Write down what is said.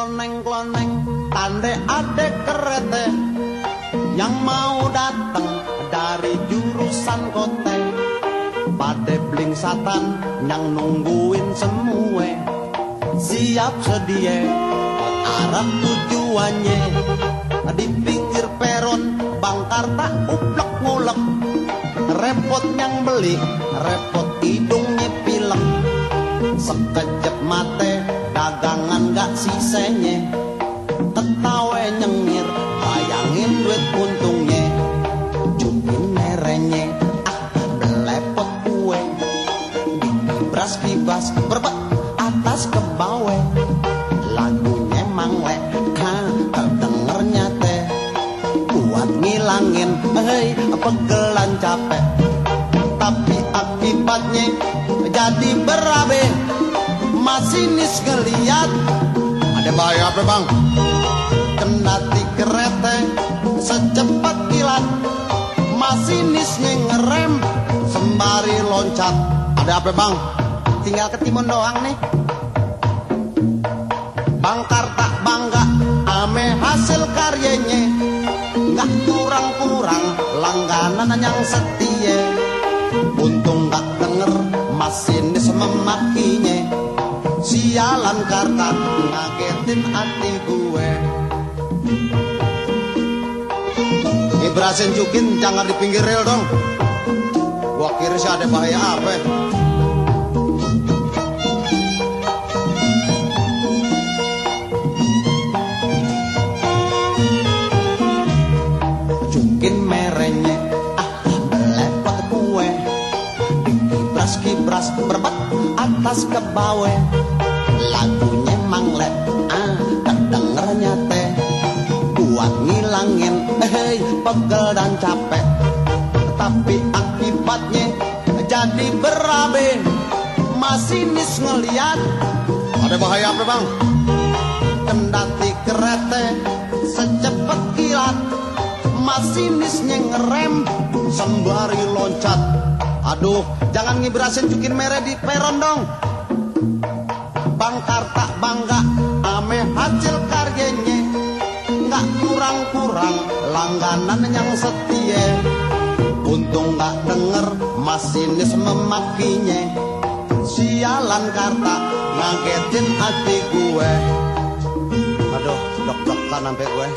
kloneng-kloneng tande adek kerete. Yang mau datang dari jurusan kote pada bling satan yang nungguin semue siap sedia arah tujuannya. Di pinggir peron bangkar tak uplek ngulek. Repot yang beli repot hidungnya pilek. Sekejap mate gak sisanya ketawa nyengir bayangin duit untungnya. Cukin merenya ah belepot kue. Dibras bibas berbet atas ke bawah lagunya mangle ha terdengernya teh buat ngilangin hei pegelan capek. Tapi akibatnya jadi berabe masinis ngeliat Ada bahaya apa bang? kena di kereta secepat kilat. Masinisnya ngerem sembari loncat. Ada apa bang? tinggal ketimun doang nih. Bangkar tak bangga ame hasil karyanya nggak kurang-kurang langganan yang setia. Untung nggak denger masinis memakinya sialan karta ngagetin hati gue Ibrasin Jukin jangan di pinggir rel dong. Gua kira sih ada bahaya apa? Jungkin merenya ah belepot kue Dikibras kibras berbet atas ke bawah Lagunya mangle ah kedengernya teh. Buat ngilangin hei pegel dan capek. Tapi akibatnya jadi berabe. Masinis ngeliat. Ada bahaya apa bang? kendati kereta secepat kilat. Masinisnya ngerem sembari loncat. Aduh jangan ngibrasin cukin merah di peron dong bangkar tak bangga ame hasil karyanya. Nggak kurang-kurang langganan yang setia. Untung nggak denger masinis memakinya. Sialan karta ngagetin hati gue. Aduh dok-dokan sampai gue